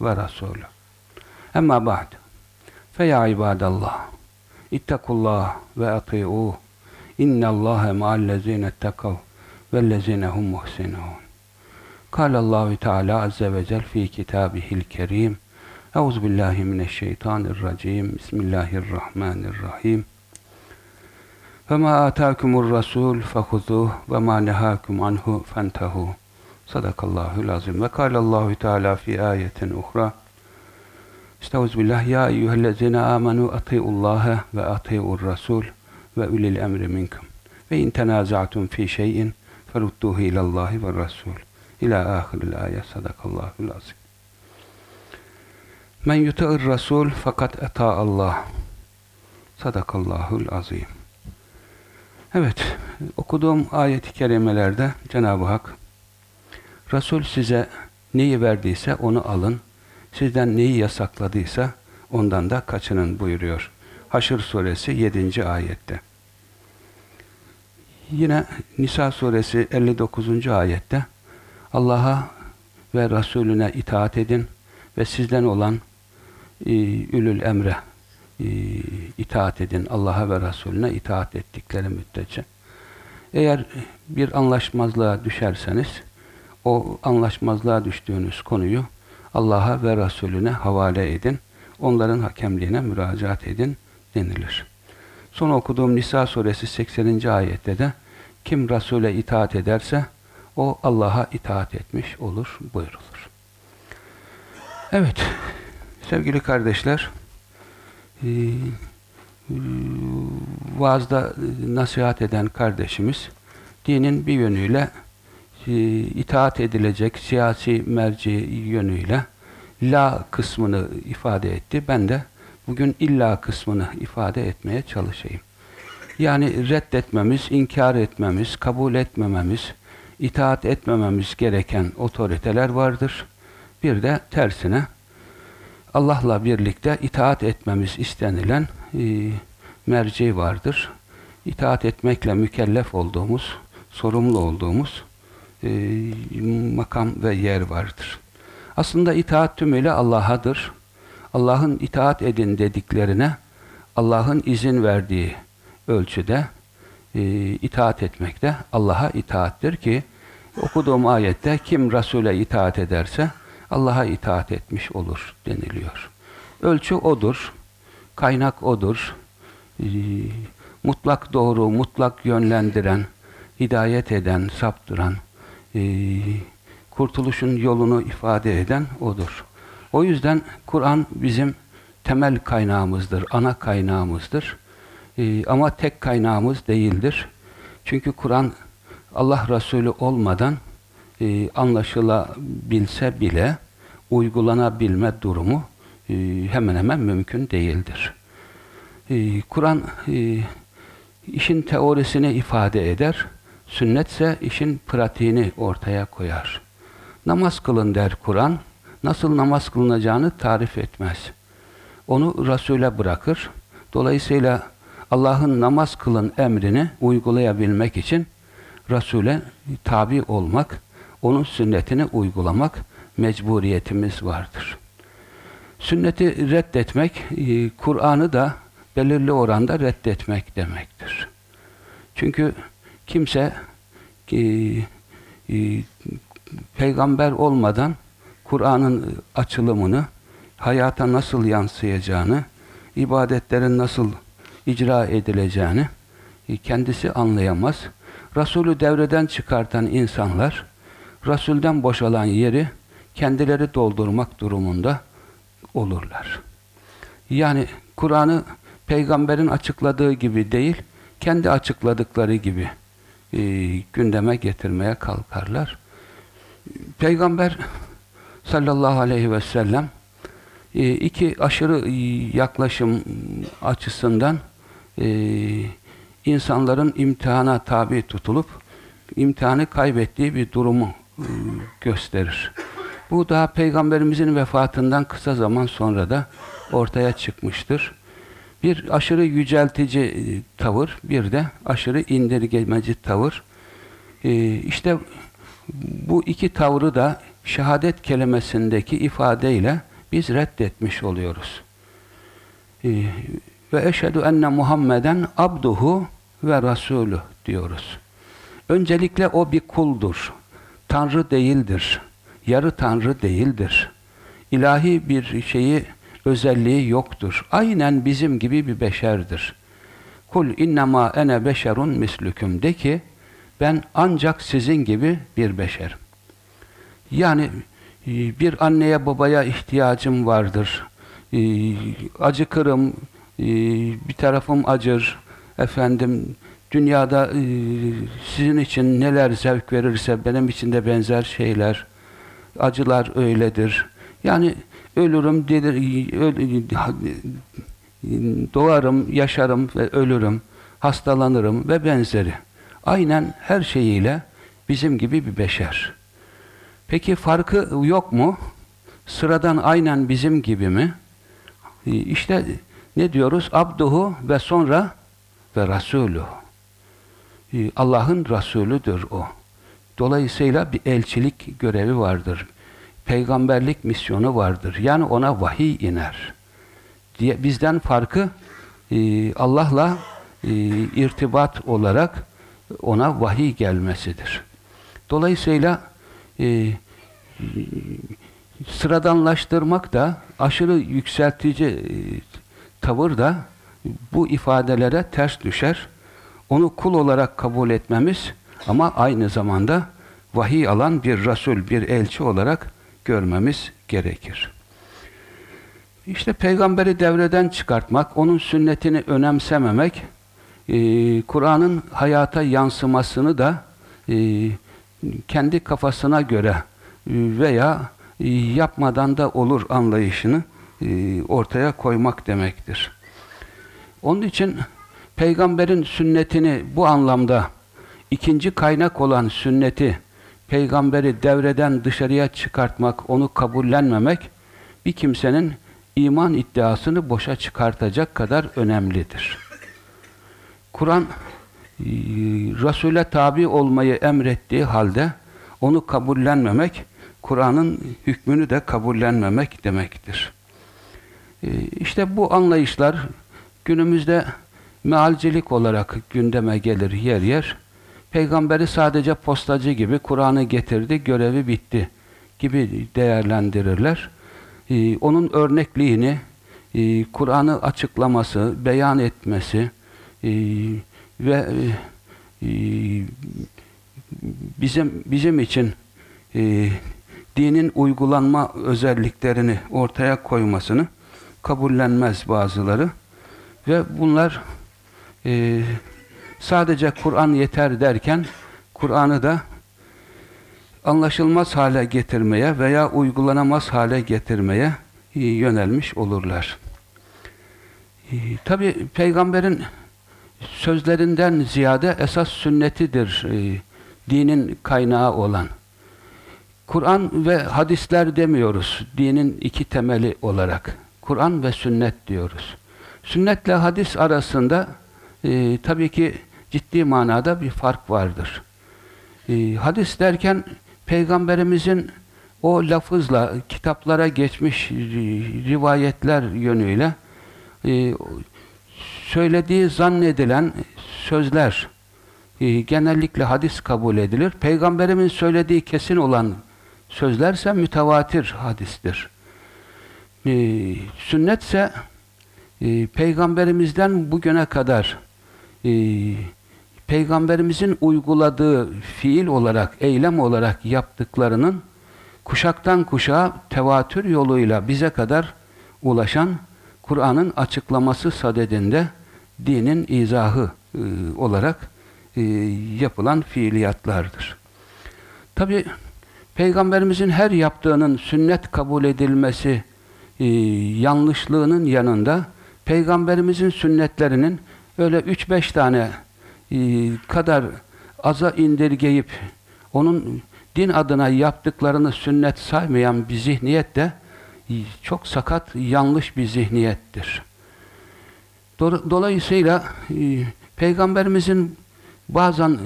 ve rasuluh. Emma ba'd. Fe ya ibadallah. İttakullah ve ati'uh. İnnallâhe ma'allezîne ettekav vellezîne hum muhsinûn. Kâlallahu Teala azze ve cel fi kitâbihil kerîm. Euzu billahi mineşşeytanirracim. Bismillahirrahmanirrahim. Ve ma atâkumur rasûl fehuzuh ve ma nehâkum anhu fentehu. Sadakallahul azim. Ve kâlallahu Teala fi ayetin uhra. Estağfirullah ya eyyühellezine amenu atiullaha ve atiur rasul ve ulil emri minkum. Ve in tenaza'tum fi şeyin ferudduhu ilallahi ve rasul. İlâ ahiril ayet. Sadakallahul azim. Men yuta'ir rasul fakat eta Allah. Sadakallahul azim. Evet, okuduğum ayet-i kerimelerde Cenab-ı Hak Resul size neyi verdiyse onu alın, sizden neyi yasakladıysa ondan da kaçının buyuruyor. Haşr suresi 7. ayette. Yine Nisa suresi 59. ayette Allah'a ve Resulüne itaat edin ve sizden olan e, ülül emre e, itaat edin. Allah'a ve Resulüne itaat ettikleri müddetçe. Eğer bir anlaşmazlığa düşerseniz o anlaşmazlığa düştüğünüz konuyu Allah'a ve Resulüne havale edin. Onların hakemliğine müracaat edin denilir. Son okuduğum Nisa suresi 80. ayette de kim Resul'e itaat ederse o Allah'a itaat etmiş olur buyurulur. Evet, sevgili kardeşler, e, vaazda nasihat eden kardeşimiz dinin bir yönüyle itaat edilecek siyasi merci yönüyle la kısmını ifade etti. Ben de bugün illa kısmını ifade etmeye çalışayım. Yani reddetmemiz, inkar etmemiz, kabul etmememiz, itaat etmememiz gereken otoriteler vardır. Bir de tersine Allah'la birlikte itaat etmemiz istenilen e, merci vardır. İtaat etmekle mükellef olduğumuz, sorumlu olduğumuz e, makam ve yer vardır. Aslında itaat tümüyle Allah'adır. Allah'ın itaat edin dediklerine Allah'ın izin verdiği ölçüde e, itaat etmek de Allah'a itaattir ki okuduğum ayette kim Resul'e itaat ederse Allah'a itaat etmiş olur deniliyor. Ölçü odur, kaynak odur, e, mutlak doğru, mutlak yönlendiren, hidayet eden, saptıran, e, kurtuluşun yolunu ifade eden odur. O yüzden Kur'an bizim temel kaynağımızdır, ana kaynağımızdır. E, ama tek kaynağımız değildir. Çünkü Kur'an Allah Resulü olmadan e, anlaşılabilse bile uygulanabilme durumu e, hemen hemen mümkün değildir. E, Kur'an e, işin teorisini ifade eder, sünnetse işin pratiğini ortaya koyar. Namaz kılın der Kur'an, nasıl namaz kılınacağını tarif etmez. Onu Resul'e bırakır. Dolayısıyla Allah'ın namaz kılın emrini uygulayabilmek için Resul'e tabi olmak, onun sünnetini uygulamak mecburiyetimiz vardır. Sünneti reddetmek, e, Kur'an'ı da belirli oranda reddetmek demektir. Çünkü kimse e, e, peygamber olmadan Kur'an'ın açılımını, hayata nasıl yansıyacağını, ibadetlerin nasıl icra edileceğini kendisi anlayamaz. Resulü devreden çıkartan insanlar, Resul'den boşalan yeri kendileri doldurmak durumunda olurlar. Yani Kur'an'ı peygamberin açıkladığı gibi değil, kendi açıkladıkları gibi e, gündeme getirmeye kalkarlar. Peygamber sallallahu aleyhi ve sellem e, iki aşırı yaklaşım açısından e, insanların imtihana tabi tutulup imtihanı kaybettiği bir durumu e, gösterir. Bu daha Peygamberimizin vefatından kısa zaman sonra da ortaya çıkmıştır. Bir aşırı yüceltici e, tavır, bir de aşırı indirgemeci tavır. E, işte bu iki tavrı da şehadet kelimesindeki ifadeyle biz reddetmiş oluyoruz. E, ve eşhedü enne Muhammeden abduhu ve rasulü diyoruz. Öncelikle o bir kuldur. Tanrı değildir. Yarı tanrı değildir. İlahi bir şeyi özelliği yoktur. Aynen bizim gibi bir beşerdir. Kul innema ene beşerun mislüküm de ki ben ancak sizin gibi bir beşerim. Yani e, bir anneye babaya ihtiyacım vardır. E, acıkırım, e, bir tarafım acır. Efendim dünyada sizin için neler zevk verirse benim için de benzer şeyler, acılar öyledir. Yani ölürüm, delir, doğarım, yaşarım ve ölürüm, hastalanırım ve benzeri. Aynen her şeyiyle bizim gibi bir beşer. Peki farkı yok mu? Sıradan aynen bizim gibi mi? İşte ne diyoruz? Abduhu ve sonra ve Resulü. Allah'ın Resulüdür o. Dolayısıyla bir elçilik görevi vardır peygamberlik misyonu vardır. Yani ona vahiy iner. Diye bizden farkı e, Allah'la e, irtibat olarak ona vahiy gelmesidir. Dolayısıyla e, sıradanlaştırmak da aşırı yükseltici e, tavır da bu ifadelere ters düşer. Onu kul olarak kabul etmemiz ama aynı zamanda vahiy alan bir Resul, bir elçi olarak görmemiz gerekir. İşte peygamberi devreden çıkartmak, onun sünnetini önemsememek, e, Kur'an'ın hayata yansımasını da e, kendi kafasına göre e, veya yapmadan da olur anlayışını ortaya koymak demektir. Onun için peygamberin sünnetini bu anlamda ikinci kaynak olan sünneti peygamberi devreden dışarıya çıkartmak, onu kabullenmemek bir kimsenin iman iddiasını boşa çıkartacak kadar önemlidir. Kur'an e, Resul'e tabi olmayı emrettiği halde onu kabullenmemek, Kur'an'ın hükmünü de kabullenmemek demektir. E, işte bu anlayışlar günümüzde mealcilik olarak gündeme gelir yer yer peygamberi sadece postacı gibi Kur'an'ı getirdi, görevi bitti gibi değerlendirirler. Ee, onun örnekliğini, e, Kur'an'ı açıklaması, beyan etmesi e, ve e, bizim bizim için e, dinin uygulanma özelliklerini ortaya koymasını kabullenmez bazıları ve bunlar e, sadece Kur'an yeter derken Kur'an'ı da anlaşılmaz hale getirmeye veya uygulanamaz hale getirmeye e, yönelmiş olurlar. E, Tabi peygamberin sözlerinden ziyade esas sünnetidir e, dinin kaynağı olan. Kur'an ve hadisler demiyoruz dinin iki temeli olarak. Kur'an ve sünnet diyoruz. Sünnetle hadis arasında e, tabii ki ciddi manada bir fark vardır. E, hadis derken Peygamberimizin o lafızla kitaplara geçmiş rivayetler yönüyle e, söylediği zannedilen sözler e, genellikle hadis kabul edilir. Peygamberimin söylediği kesin olan sözlerse mütevatir hadistir. E, sünnetse e, Peygamberimizden bugüne kadar e, Peygamberimizin uyguladığı fiil olarak, eylem olarak yaptıklarının kuşaktan kuşağa tevatür yoluyla bize kadar ulaşan Kur'an'ın açıklaması sadedinde dinin izahı e, olarak e, yapılan fiiliyatlardır. Tabi Peygamberimizin her yaptığının sünnet kabul edilmesi e, yanlışlığının yanında Peygamberimizin sünnetlerinin öyle 3-5 tane kadar aza indirgeyip onun din adına yaptıklarını sünnet saymayan bir zihniyet de e, çok sakat, yanlış bir zihniyettir. Dolayısıyla e, Peygamberimizin bazen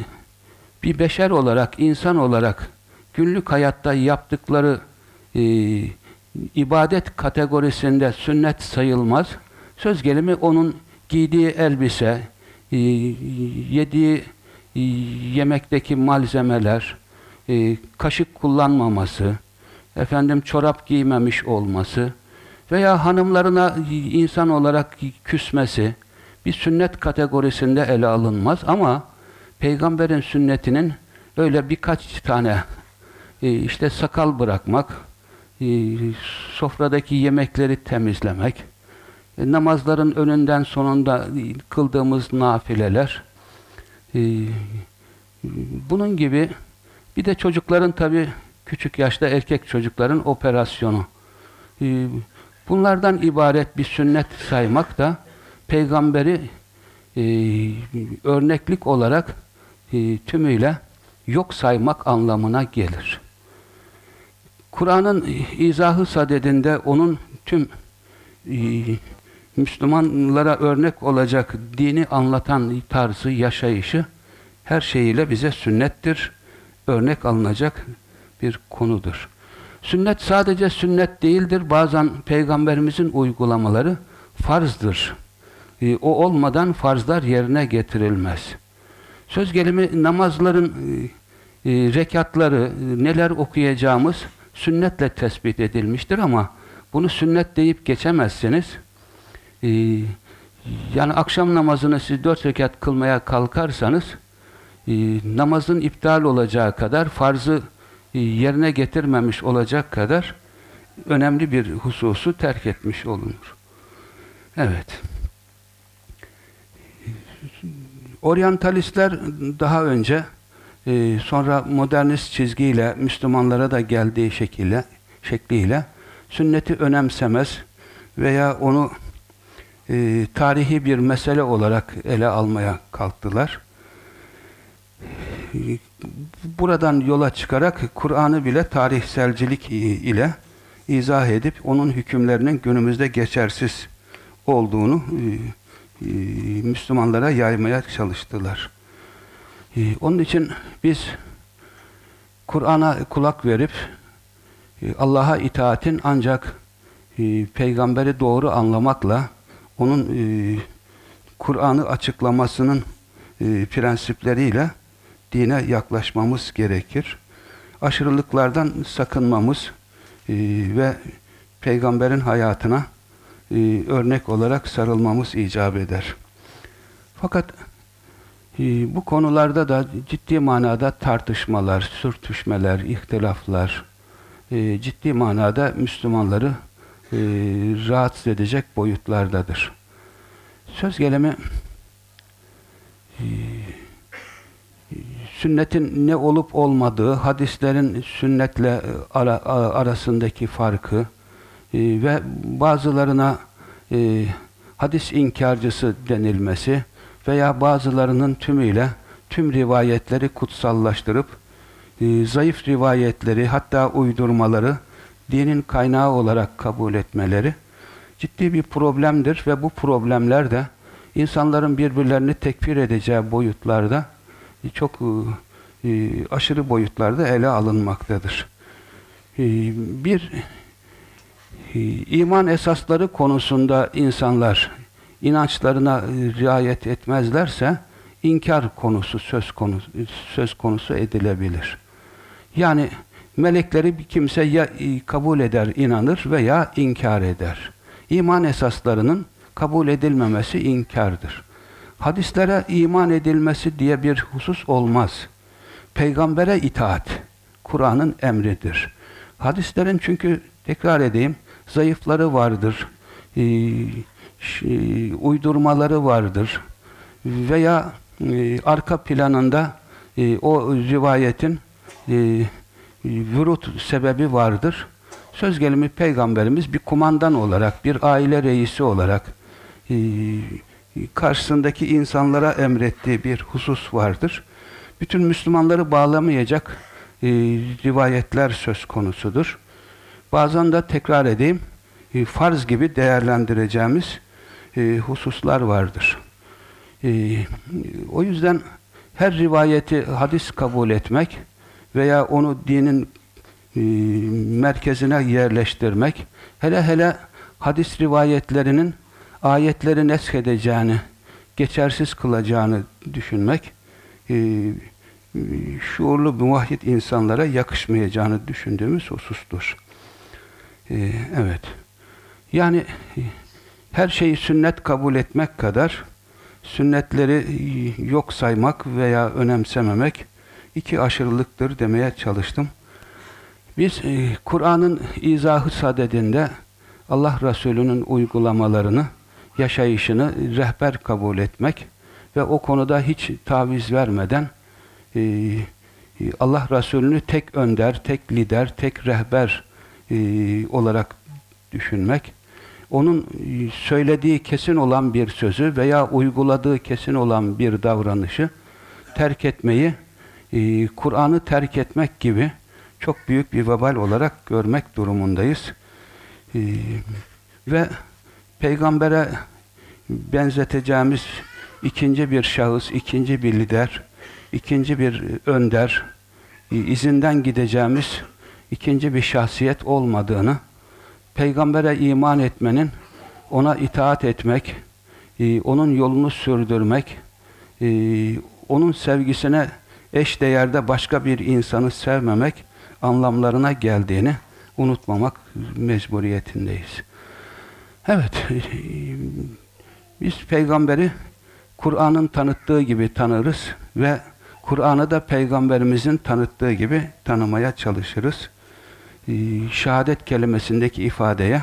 bir beşer olarak, insan olarak günlük hayatta yaptıkları e, ibadet kategorisinde sünnet sayılmaz. Söz gelimi onun giydiği elbise, e, yediği e, yemekteki malzemeler, e, kaşık kullanmaması, efendim çorap giymemiş olması veya hanımlarına insan olarak küsmesi bir sünnet kategorisinde ele alınmaz ama peygamberin sünnetinin öyle birkaç tane e, işte sakal bırakmak, sofradaki yemekleri temizlemek, e, namazların önünden sonunda kıldığımız nafileler, bunun gibi bir de çocukların tabi küçük yaşta erkek çocukların operasyonu. Bunlardan ibaret bir sünnet saymak da peygamberi örneklik olarak tümüyle yok saymak anlamına gelir. Kur'an'ın izahı sadedinde onun tüm e, Müslümanlara örnek olacak dini anlatan tarzı, yaşayışı her şeyiyle bize sünnettir. Örnek alınacak bir konudur. Sünnet sadece sünnet değildir. Bazen peygamberimizin uygulamaları farzdır. E, o olmadan farzlar yerine getirilmez. Söz gelimi namazların e, e rekatları, neler okuyacağımız sünnetle tespit edilmiştir ama bunu sünnet deyip geçemezseniz e, yani akşam namazını siz dört rekat kılmaya kalkarsanız e, namazın iptal olacağı kadar farzı e, yerine getirmemiş olacak kadar önemli bir hususu terk etmiş olunur. Evet. Oryantalistler daha önce e, sonra modernist çizgiyle Müslümanlara da geldiği şekilde şekliyle sünneti önemsemez veya onu e, tarihi bir mesele olarak ele almaya kalktılar. Buradan yola çıkarak Kur'an'ı bile tarihselcilik ile izah edip onun hükümlerinin günümüzde geçersiz olduğunu e, e, Müslümanlara yaymaya çalıştılar. E, onun için biz Kur'an'a kulak verip e, Allah'a itaatin ancak peygamberi doğru anlamakla onun Kur'an'ı açıklamasının prensipleriyle dine yaklaşmamız gerekir. Aşırılıklardan sakınmamız ve peygamberin hayatına e, örnek olarak sarılmamız icap eder. Fakat e, bu konularda da ciddi manada tartışmalar, sürtüşmeler, ihtilaflar e, ciddi manada Müslümanları e, rahatsız edecek boyutlardadır. Söz gelimi e, sünnetin ne olup olmadığı, hadislerin sünnetle ara, arasındaki farkı, e, ve bazılarına e, hadis inkarcısı denilmesi veya bazılarının tümüyle tüm rivayetleri kutsallaştırıp e, zayıf rivayetleri hatta uydurmaları dinin kaynağı olarak kabul etmeleri ciddi bir problemdir ve bu problemler de insanların birbirlerini tekfir edeceği boyutlarda çok e, aşırı boyutlarda ele alınmaktadır. E, bir iman esasları konusunda insanlar inançlarına e, riayet etmezlerse inkar konusu söz konusu söz konusu edilebilir. Yani melekleri bir kimse ya e, kabul eder, inanır veya inkar eder. İman esaslarının kabul edilmemesi inkardır. Hadislere iman edilmesi diye bir husus olmaz. Peygambere itaat Kur'an'ın emridir. Hadislerin çünkü tekrar edeyim zayıfları vardır, e, şey, uydurmaları vardır veya e, arka planında e, o rivayetin vürut sebebi vardır. Söz gelimi Peygamberimiz bir kumandan olarak, bir aile reisi olarak e, karşısındaki insanlara emrettiği bir husus vardır. Bütün Müslümanları bağlamayacak e, rivayetler söz konusudur. Bazen de tekrar edeyim, e, farz gibi değerlendireceğimiz hususlar vardır. O yüzden her rivayeti hadis kabul etmek veya onu dinin e, merkezine yerleştirmek, hele hele hadis rivayetlerinin ayetleri nesk edeceğini, geçersiz kılacağını düşünmek, e, şuurlu muvahhid insanlara yakışmayacağını düşündüğümüz husustur. E, evet. Yani her şeyi sünnet kabul etmek kadar sünnetleri yok saymak veya önemsememek iki aşırılıktır demeye çalıştım. Biz e, Kur'an'ın izahı sadedinde Allah Resulü'nün uygulamalarını, yaşayışını rehber kabul etmek ve o konuda hiç taviz vermeden e, e Allah Resulü'nü tek önder, tek lider, tek rehber olarak düşünmek, onun söylediği kesin olan bir sözü veya uyguladığı kesin olan bir davranışı terk etmeyi e, Kur'an'ı terk etmek gibi çok büyük bir vebal olarak görmek durumundayız. E, ve peygambere benzeteceğimiz ikinci bir şahıs, ikinci bir lider, ikinci bir önder, izinden gideceğimiz ikinci bir şahsiyet olmadığını, peygambere iman etmenin, ona itaat etmek, onun yolunu sürdürmek, onun sevgisine eş değerde başka bir insanı sevmemek anlamlarına geldiğini unutmamak mecburiyetindeyiz. Evet, biz peygamberi Kur'an'ın tanıttığı gibi tanırız ve Kur'an'ı da peygamberimizin tanıttığı gibi tanımaya çalışırız. Şehadet kelimesindeki ifadeye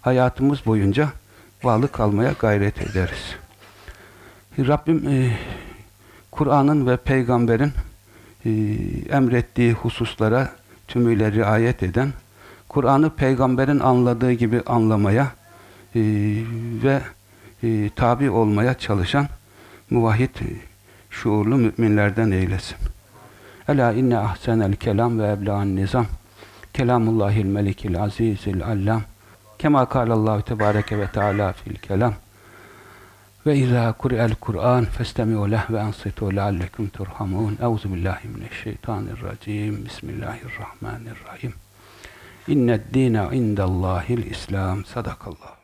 hayatımız boyunca bağlı kalmaya gayret ederiz. Rabbim Kur'an'ın ve peygamberin e, emrettiği hususlara tümüyle riayet eden, Kur'an'ı peygamberin anladığı gibi anlamaya e, ve e, tabi olmaya çalışan muvahhid şuurlu müminlerden eylesin. Ela inne ahsenel kelam ve ebla'n nizam. Kelamullahil melikil azizil allam. Kema kâlallahu tebareke ve teâlâ fil kelam ve izâ kuri'el Kur'an festemi'u leh ve ansitu leallekum turhamun. Euzu billahi mineşşeytanirracim. Bismillahirrahmanirrahim. İnned dîne indallâhil İslam. Sadakallah.